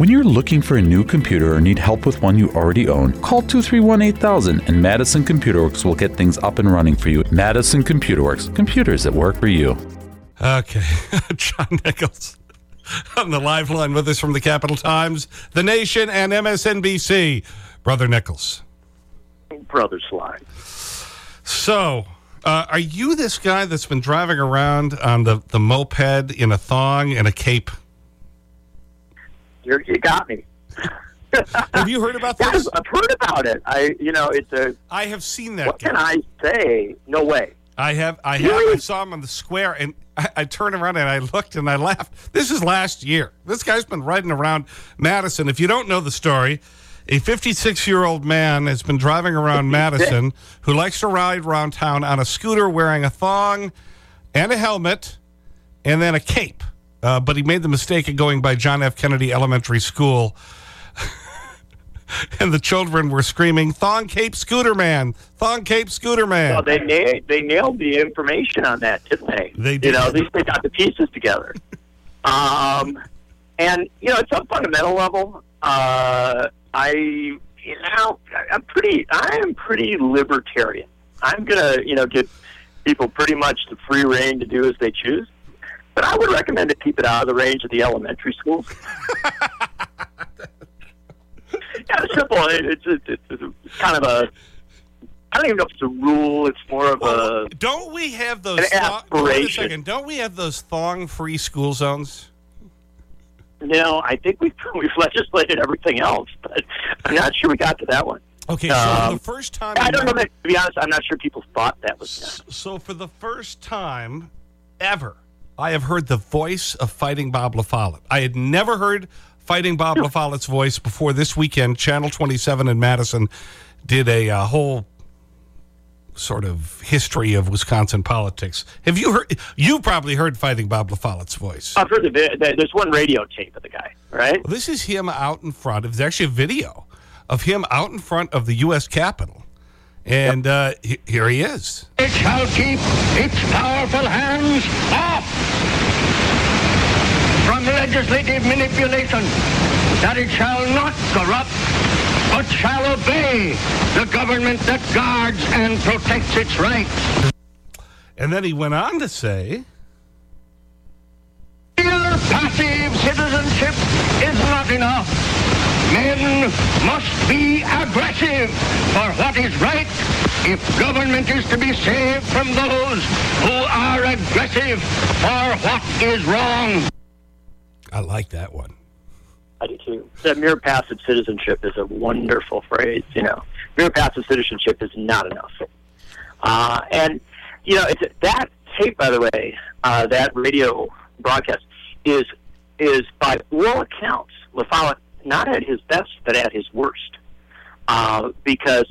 When you're looking for a new computer or need help with one you already own, call 231 8000 and Madison Computer Works will get things up and running for you. Madison Computer Works, computers that work for you. Okay. John Nichols on the live line with us from the Capital Times, The Nation, and MSNBC. Brother Nichols. Brother Slide. So, uh, are you this guy that's been driving around on the, the moped in a thong and a cape? You're, you got me. Have you heard about this? I've heard about it. I, you know, it's a. I have seen that What guy. can I say? No way. I have, I have, I saw him on the square and I, I turned around and I looked and I laughed. This is last year. This guy's been riding around Madison. If you don't know the story, a 56 year old man has been driving around Madison who likes to ride around town on a scooter wearing a thong and a helmet and then a cape. Uh, but he made the mistake of going by John F. Kennedy Elementary School. and the children were screaming, Thong Cape Scooter Man! Thong Cape Scooter Man! Well, they nailed, they nailed the information on that, didn't they? They You did. know, at least they got the pieces together. um, and you know, at some fundamental level, uh, I, you know, I'm pretty, I am pretty libertarian. I'm gonna, you know, give people pretty much the free reign to do as they choose. But I would recommend to keep it out of the range of the elementary schools. yeah, it's simple. It's, it's, it's, it's kind of a. I don't even know if it's a rule. It's more of a. Don't we have those An thong- wait a aspiration. second. Don't we have those thong-free school zones? No, I think we've we've legislated everything else, but I'm not sure we got to that one. Okay, so Um, the first time, I don't know. That, to be honest, I'm not sure people thought that was. So for the first time ever, I have heard the voice of Fighting Bob LaFollette. I had never heard Fighting Bob LaFollette's voice before this weekend. Channel 27 in Madison did a uh, whole sort of history of Wisconsin politics. Have you heard? You probably heard Fighting Bob LaFollette's voice. I've heard the, that there's one radio tape of the guy, right? Well, this is him out in front. It's actually a video of him out in front of the U.S. Capitol. And uh, he- here he is. It shall keep its powerful hands off legislative manipulation, that it shall not corrupt, but shall obey the government that guards and protects its rights. And then he went on to say, Mere passive citizenship is not enough. Men must be aggressive for what is right if government is to be saved from those who are aggressive for what is wrong. I like that one. I do too. That mere passive citizenship is a wonderful phrase. You know, mere passive citizenship is not enough. Uh, and you know, it's, that tape, by the way, uh, that radio broadcast is is by all accounts, LaFollette not at his best, but at his worst, uh, because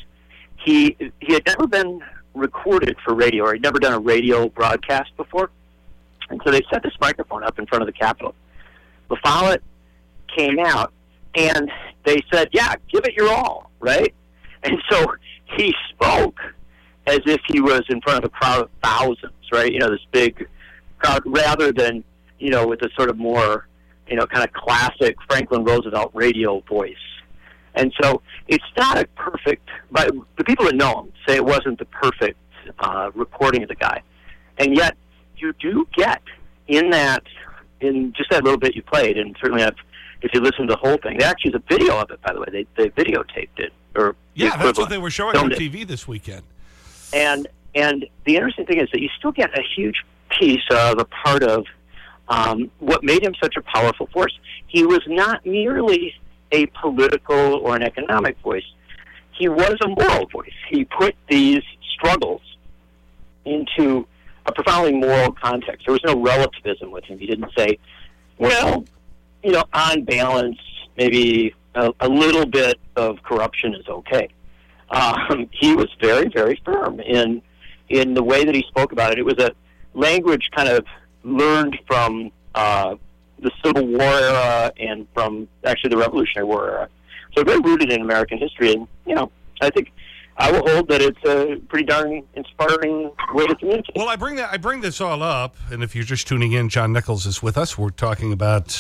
he he had never been recorded for radio, or he'd never done a radio broadcast before, and so they set this microphone up in front of the Capitol. LaFollette came out and they said, "Yeah, give it your all, right? And so he spoke as if he was in front of a crowd of thousands, right? You know, this big crowd, rather than you know with a sort of more you know kind of classic Franklin Roosevelt radio voice. And so it's not a perfect, but the people that know him say it wasn't the perfect uh, recording of the guy, and yet you do get in that in just that little bit you played, and certainly I've, if you listen to the whole thing, there actually is a video of it. By the way, they they videotaped it or Yeah, that's what they were showing on Filmed it. TV this weekend. And and the interesting thing is that you still get a huge piece of a part of um, what made him such a powerful force. He was not merely a political or an economic voice. He was a moral voice. He put these struggles into a profoundly moral context. There was no relativism with him. He didn't say, well, you know, on balance, maybe a, a little bit of corruption is okay. Um, he was very, very firm in in the way that he spoke about it. It was a language kind of learned from uh, the Civil War era and from actually the Revolutionary War era. So very rooted in American history, and you know, I think I will hold that it's a pretty darn inspiring way to communicate. Well, I bring that I bring this all up, and if you're just tuning in, John Nichols is with us. We're talking about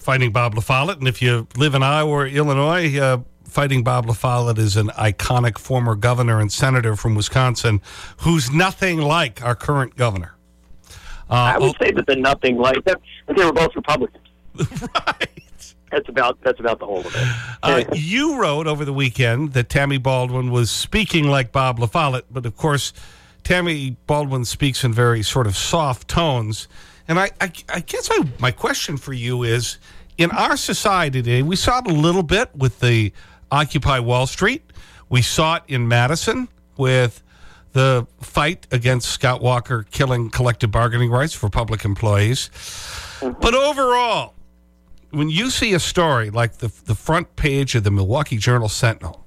fighting Bob LaFollette. And if you live in Iowa or Illinois, uh, fighting Bob LaFollette is an iconic former governor and senator from Wisconsin who's nothing like our current governor. Uh, I would say that they're nothing like that. They were both Republicans. right. That's about, that's about the whole of it. Uh, you wrote over the weekend that Tammy Baldwin was speaking like Bob LaFollette, but of course, Tammy Baldwin speaks in very sort of soft tones. And I, I, I guess I, my question for you is in our society today, we saw it a little bit with the Occupy Wall Street. We saw it in Madison with the fight against Scott Walker killing collective bargaining rights for public employees. But overall, when you see a story like the, the front page of the Milwaukee Journal Sentinel,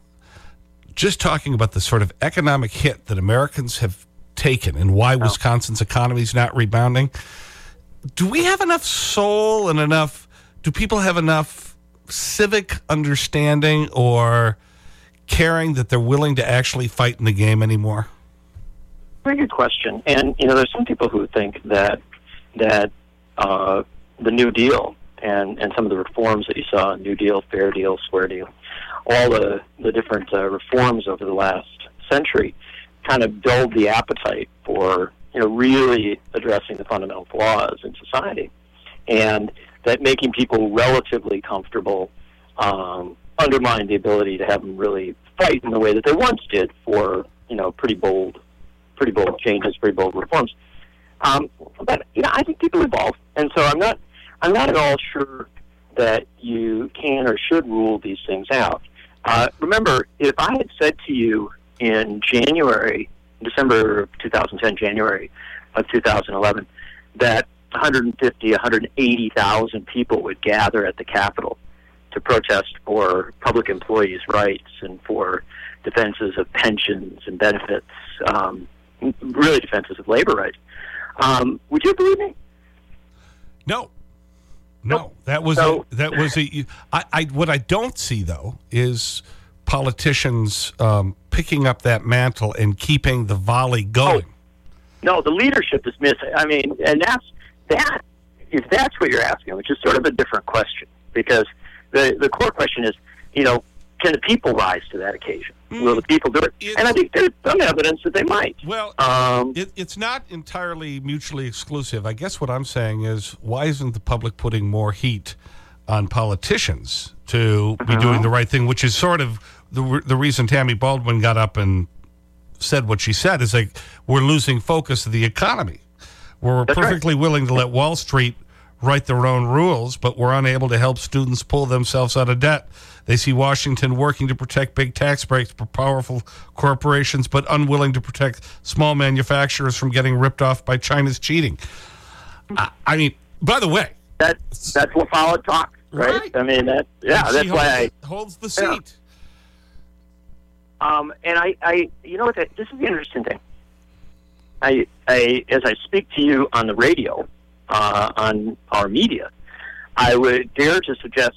just talking about the sort of economic hit that Americans have taken and why Wisconsin's economy is not rebounding, do we have enough soul and enough, do people have enough civic understanding or caring that they're willing to actually fight in the game anymore? Very good question. And, you know, there's some people who think that, that uh, the New Deal and, and some of the reforms that you saw, New Deal, Fair Deal, Square Deal, all the, the different uh, reforms over the last century kind of dulled the appetite for you know really addressing the fundamental flaws in society, and that making people relatively comfortable um, undermined the ability to have them really fight in the way that they once did for you know pretty bold, pretty bold changes, pretty bold reforms. Um, but you know, I think people evolve, and so I'm not I'm not at all sure that you can or should rule these things out. Uh, remember, if I had said to you in January, December of 2010, January of 2011, that 150, 180,000 people would gather at the Capitol to protest for public employees' rights and for defenses of pensions and benefits, um, really defenses of labor rights. Um, would you believe me? No. No, that was so, a, that was a. I, I what I don't see though is politicians um, picking up that mantle and keeping the volley going. Oh, no, the leadership is missing. I mean, and that's that. If that's what you're asking, which is sort of a different question, because the the core question is, you know, can the people rise to that occasion? Mm. Will the people do it? And I think there's some evidence that they might. Well, um, it, it's not entirely mutually exclusive. I guess what I'm saying is, why isn't the public putting more heat on politicians to be -huh. doing the right thing, which is sort of the, the reason Tammy Baldwin got up and said what she said is like, we're losing focus of the economy. We're That's perfectly right. willing to let Wall Street write their own rules, but we're unable to help students pull themselves out of debt. They see Washington working to protect big tax breaks for powerful corporations, but unwilling to protect small manufacturers from getting ripped off by China's cheating. I, I mean, by the way. That, that's what follow talk, right? right? I mean, that, yeah, that's why I. holds the seat. Yeah. Um, and I, I, you know what, this is the interesting thing. I, I, as I speak to you on the radio, uh, on our media, I would dare to suggest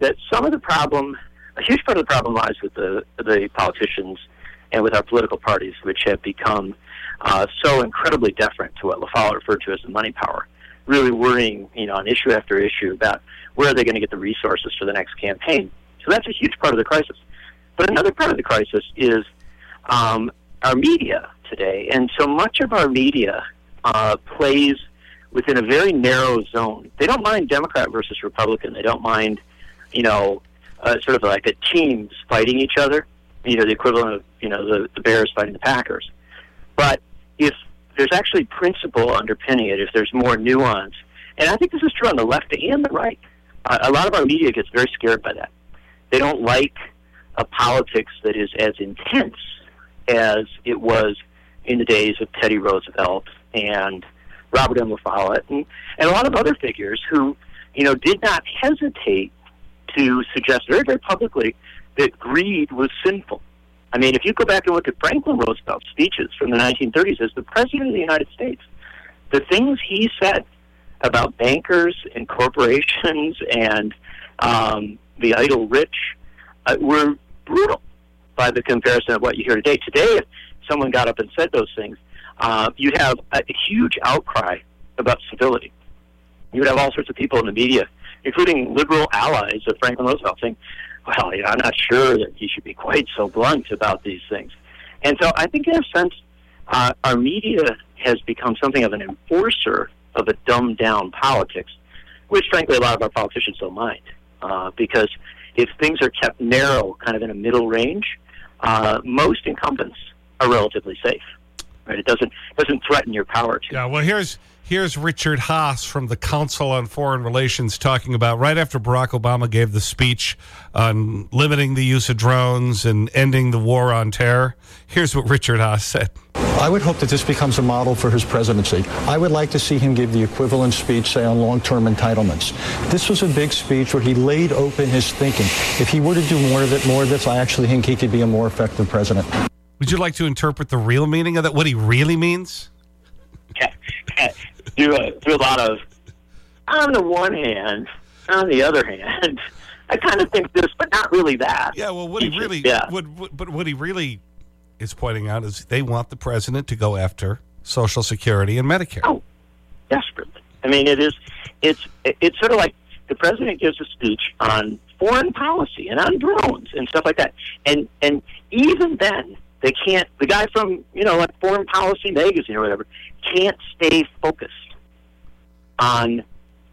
that some of the problem, a huge part of the problem lies with the, the politicians and with our political parties, which have become uh, so incredibly deferent to what LaFollette referred to as the money power, really worrying, you know, on issue after issue about where are they going to get the resources for the next campaign. So that's a huge part of the crisis. But another part of the crisis is um, our media today, and so much of our media uh, plays within a very narrow zone. They don't mind Democrat versus Republican. They don't mind, you know, uh, sort of like the teams fighting each other. You know, the equivalent of you know the, the Bears fighting the Packers. But if there's actually principle underpinning it, if there's more nuance, and I think this is true on the left and the right, uh, a lot of our media gets very scared by that. They don't like a politics that is as intense as it was in the days of Teddy Roosevelt and Robert M. La and, and a lot of other figures who, you know, did not hesitate to suggest very, very publicly that greed was sinful. I mean, if you go back and look at Franklin Roosevelt's speeches from the 1930s as the President of the United States, the things he said about bankers and corporations and um, the idle rich uh, were brutal by the comparison of what you hear today. Today, if someone got up and said those things, uh, you'd have a, a huge outcry about civility. You would have all sorts of people in the media including liberal allies of Franklin Roosevelt, saying, well, you know, I'm not sure that he should be quite so blunt about these things. And so I think, in a sense, uh, our media has become something of an enforcer of a dumbed down politics, which, frankly, a lot of our politicians don't mind. Uh, because if things are kept narrow, kind of in a middle range, uh, most incumbents are relatively safe. Right? It doesn't doesn't threaten your power. Too. Yeah. Well, here's here's Richard Haass from the Council on Foreign Relations talking about right after Barack Obama gave the speech on limiting the use of drones and ending the war on terror. Here's what Richard Haass said. I would hope that this becomes a model for his presidency. I would like to see him give the equivalent speech, say, on long-term entitlements. This was a big speech where he laid open his thinking. If he were to do more of it, more of this, I actually think he could be a more effective president. Would you like to interpret the real meaning of that, what he really means? Do, a, do a lot of, on the one hand, on the other hand, I kind of think this, but not really that. Yeah, well, what he really, Yeah. what, what, but what he really is pointing out is they want the president to go after Social Security and Medicare. Oh, desperately. I mean, it is. It's it's sort of like the president gives a speech on foreign policy and on drones and stuff like that, and and even then they can't. The guy from you know like Foreign Policy Magazine or whatever can't stay focused on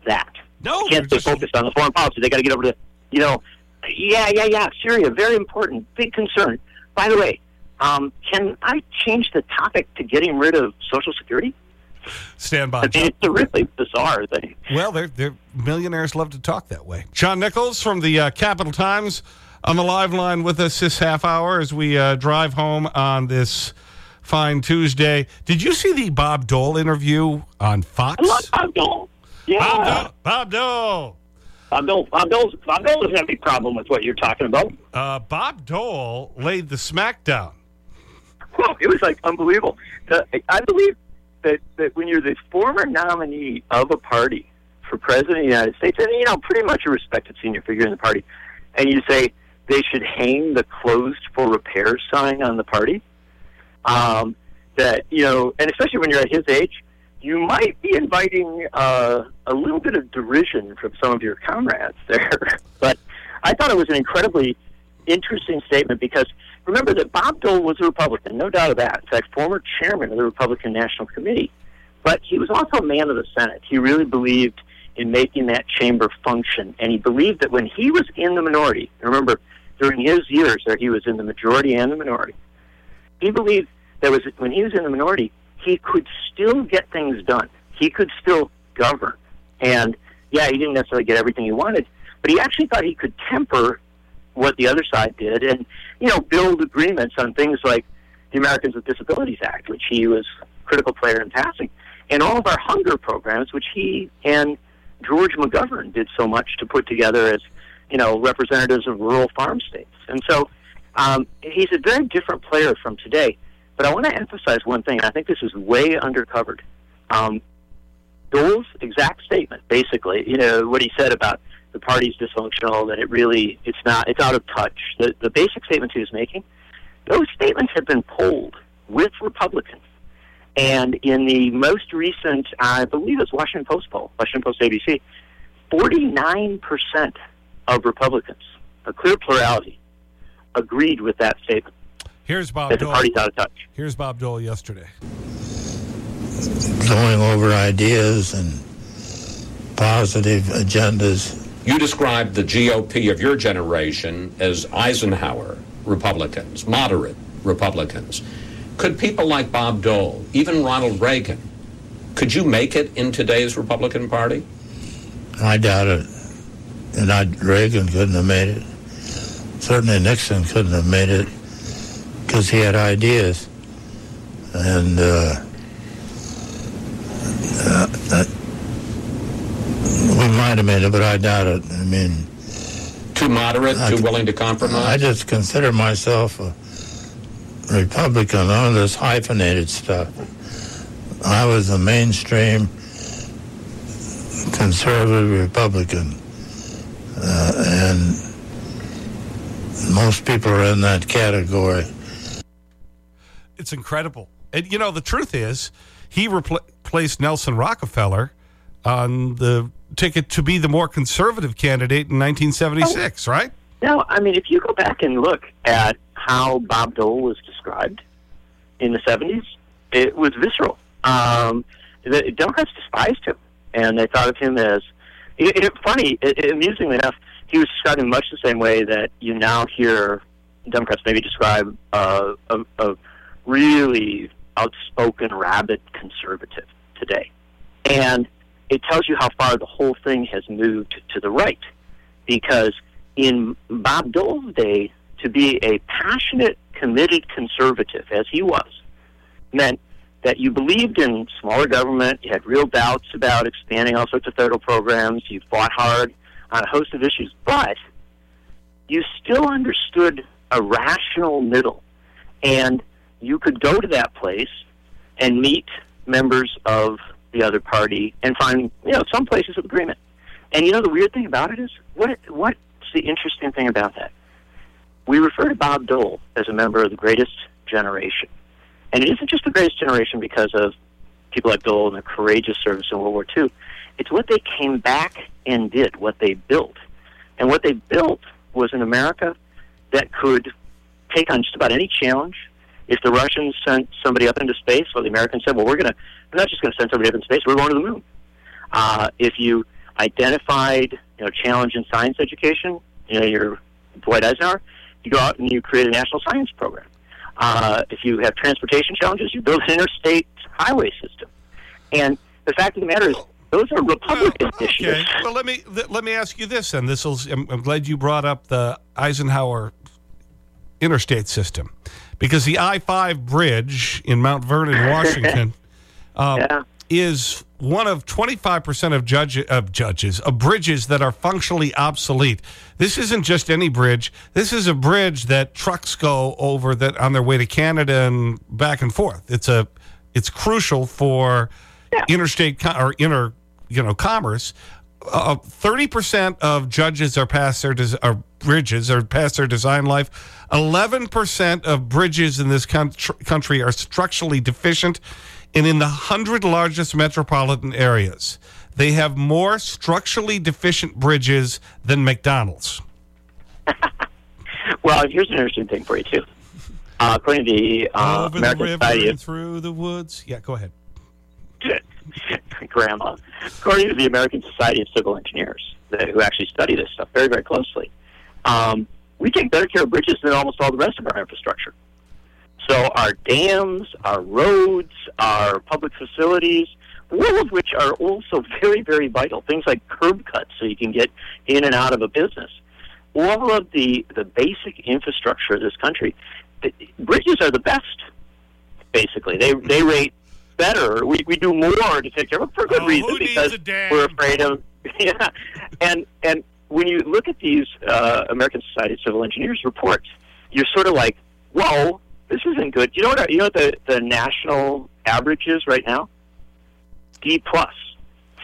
that. No, They can't they're stay just- focused on the foreign policy. They got to get over to you know, yeah, yeah, yeah. Syria, very important, big concern. By the way, um, can I change the topic to getting rid of Social Security? Stand by. I mean, it's a really bizarre thing. Well, they're, they're, millionaires love to talk that way. John Nichols from the uh, Capital Times on the live line with us this half hour as we uh, drive home on this fine Tuesday. Did you see the Bob Dole interview on Fox? I love Bob Dole. Yeah. Bob Dole. Bob Dole. Bob Dole. Bob Dole. Bob Dole doesn't have any problem with what you're talking about. Uh, Bob Dole laid the smackdown. Well, it was like unbelievable. The, I believe that, that when you're the former nominee of a party for president of the United States, and you know, pretty much a respected senior figure in the party, and you say they should hang the closed for repair sign on the party, um, that you know, and especially when you're at his age, you might be inviting uh, a little bit of derision from some of your comrades there. but I thought it was an incredibly interesting statement because remember that Bob Dole was a Republican, no doubt of that. In fact, former chairman of the Republican National Committee. But he was also a man of the Senate. He really believed in making that chamber function, and he believed that when he was in the minority, remember, during his years there, he was in the majority and the minority. He believed that was when he was in the minority, he could still get things done. He could still govern, and yeah, he didn't necessarily get everything he wanted, but he actually thought he could temper what the other side did and you know build agreements on things like the Americans with Disabilities Act, which he was a critical player in passing, and all of our hunger programs, which he and George McGovern did so much to put together as you know representatives of rural farm states. And so um, he's a very different player from today. But I want to emphasize one thing. And I think this is way undercovered. Um, Dole's exact statement, basically, you know, what he said about the party's dysfunctional, that it really, it's not, it's out of touch. The, the basic statements he was making, those statements have been polled with Republicans. And in the most recent, I believe it's Washington Post poll, Washington Post ABC, 49% of Republicans, a clear plurality, agreed with that statement, Here's Bob that the Dole. party's out of touch. Here's Bob Dole yesterday. going over ideas and positive agendas. You described the GOP of your generation as Eisenhower Republicans, moderate Republicans. Could people like Bob Dole, even Ronald Reagan, could you make it in today's Republican Party? I doubt it. And I, Reagan couldn't have made it. Certainly Nixon couldn't have made it because he had ideas. And uh, uh, we might have made it, but I doubt it. I mean, Too moderate, I- too willing to compromise. I just consider myself a Republican, of this hyphenated stuff. I was a mainstream conservative Republican, uh, and most people are in that category. It's incredible. And, you know, the truth is, he repla replaced Nelson Rockefeller on the ticket to be the more conservative candidate in 1976, right? No, I mean, if you go back and look at how Bob Dole was described in the 70s, it was visceral. Um, the Democrats despised him, and they thought of him as it, it, funny. It, amusingly enough, he was described in much the same way that you now hear Democrats maybe describe uh, a, a really outspoken, rabid conservative today, and it tells you how far the whole thing has moved to the right, because in Bob Dole's day, to be a passionate, committed conservative, as he was, meant that you believed in smaller government, you had real doubts about expanding all sorts of federal programs, you fought hard on a host of issues, but you still understood a rational middle. And you could go to that place and meet members of the other party and find, you know, some places of agreement. And you know the weird thing about it is what what's the interesting thing about that? We refer to Bob Dole as a member of the greatest generation. And it isn't just the greatest generation because of people like Dole and their courageous service in World War II. It's what they came back and did, what they built. And what they built was an America that could take on just about any challenge. If the Russians sent somebody up into space, or the Americans said, well, we're going to, we're not just going to send somebody up into space, we're going to the moon. Uh, if you identified, you know, challenge in science education, you know, you're Dwight Eisenhower, you go out and you create a national science program. Uh, if you have transportation challenges, you build an interstate highway system. And the fact of the matter is, those are Republican well, issues. Well, let me let me ask you this, and this will. I'm, I'm glad you brought up the Eisenhower interstate system, because the I-5 bridge in Mount Vernon, Washington, um, yeah. is one of 25% of, judge, of judges, of bridges that are functionally obsolete. This isn't just any bridge. This is a bridge that trucks go over that on their way to Canada and back and forth. It's, a, it's crucial for interstate or inter, you know, commerce. 30% uh, of judges are past their, are bridges are past their design life. 11% of bridges in this country are structurally deficient and in the 100 largest metropolitan areas, they have more structurally deficient bridges than McDonald's. well, here's an interesting thing for you, too. Uh, according to the uh, Over American the river Society and through the woods. Yeah, go ahead. Grandma. According to the American Society of Civil Engineers, who actually study this stuff very, very closely, um, we take better care of bridges than almost all the rest of our infrastructure. So our dams, our roads, our public facilities, all of which are also very, very vital. Things like curb cuts so you can get in and out of a business. All of the, the basic infrastructure of this country, the, bridges are the best, basically. They, they rate better. We, we do more to take care of them for good oh, reason because we're afraid of, yeah. And, and when you look at these uh, American Society of Civil Engineers reports, you're sort of like, whoa, this isn't good. You know what? You know what the the national average is right now? D plus.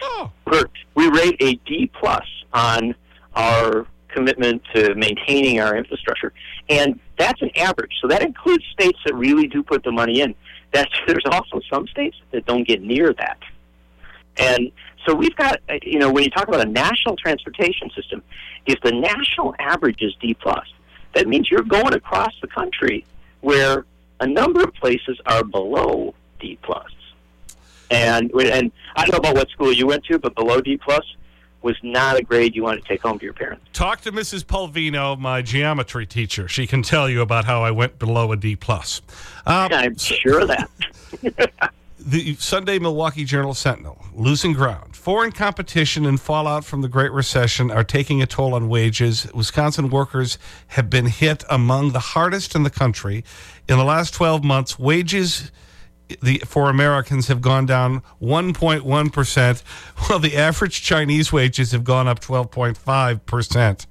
Oh. We're, we rate a D plus on our commitment to maintaining our infrastructure, and that's an average. So that includes states that really do put the money in. That's there's also some states that don't get near that, and so we've got you know when you talk about a national transportation system, if the national average is D plus, that means you're going across the country where a number of places are below D plus. And and I don't know about what school you went to, but below D plus was not a grade you wanted to take home to your parents. Talk to Mrs. Pulvino, my geometry teacher. She can tell you about how I went below a D plus. Um, I'm sure of that. the Sunday Milwaukee Journal Sentinel, losing ground. Foreign competition and fallout from the Great Recession are taking a toll on wages. Wisconsin workers have been hit among the hardest in the country. In the last 12 months, wages the, for Americans have gone down 1.1%, while the average Chinese wages have gone up 12.5%.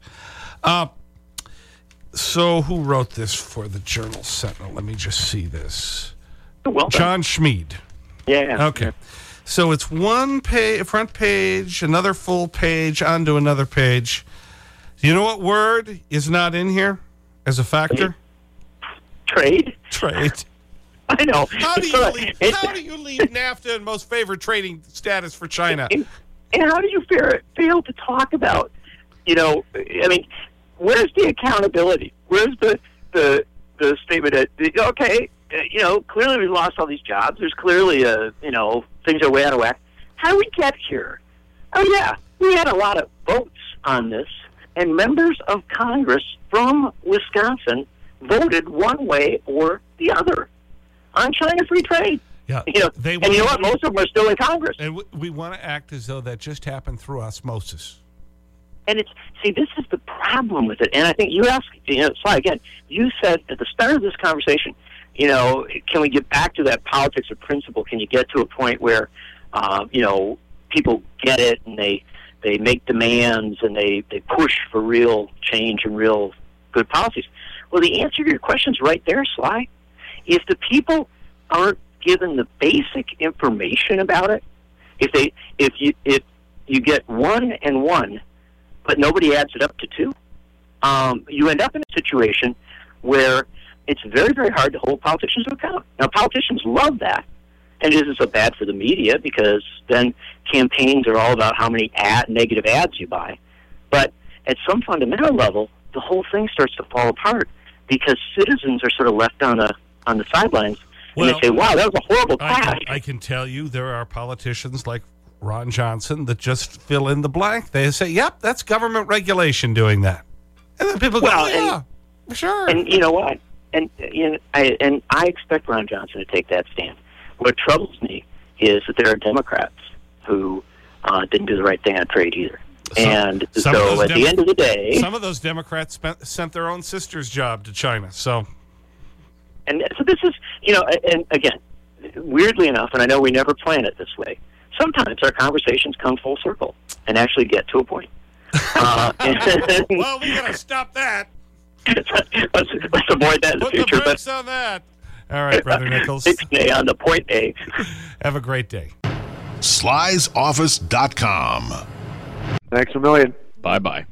Uh, so, who wrote this for the Journal Sentinel? Let me just see this. Well John Schmid. Yeah. Okay. So it's one page, front page, another full page, onto another page. Do you know what word is not in here as a factor? Trade. Trade. I know. How do, you leave, how do you leave NAFTA and most favored trading status for China? And how do you fail, fail to talk about, you know, I mean, where's the accountability? Where's the the the statement that okay, Uh, you know, clearly we lost all these jobs. There's clearly a you know things are way out of whack. How do we get here? Oh yeah, we had a lot of votes on this, and members of Congress from Wisconsin voted one way or the other on China free trade. Yeah, you know, they and you know what? Most of them are still in Congress. And we, we want to act as though that just happened through osmosis. And it's see, this is the problem with it. And I think you asked, you know, Sly again. You said at the start of this conversation, you know, can we get back to that politics of principle? Can you get to a point where, uh, you know, people get it and they they make demands and they they push for real change and real good policies? Well, the answer to your question is right there, Sly. If the people aren't given the basic information about it, if they if you if you get one and one but nobody adds it up to two, um, you end up in a situation where it's very, very hard to hold politicians to account. Now, politicians love that, and it isn't so bad for the media because then campaigns are all about how many ad, negative ads you buy. But at some fundamental level, the whole thing starts to fall apart because citizens are sort of left on the on the sidelines, and they say, "Wow, that was a horrible I clash." can, I can tell you there are politicians like Ron Johnson that just fill in the blank. They say, yep, that's government regulation doing that. And then people go, Well, oh, yeah, and- sure. And you know what? And you know, I and I expect Ron Johnson to take that stand. What troubles me is that there are Democrats who uh, didn't do the right thing on trade either. Some- and some so at Dem- the end of the day, Some of those Democrats spent, sent their own sister's job to China. So, and so this is you know, and again, weirdly enough, and I know we never plan it this way. Sometimes our conversations come full circle and actually get to a point. Uh, well, we got to stop that. Let's, let's avoid that in the Put the future. But brakes on that. All right, Brother Nichols. Six A on the point A. Have a great day. slysoffice.com. Thanks a million. Bye bye.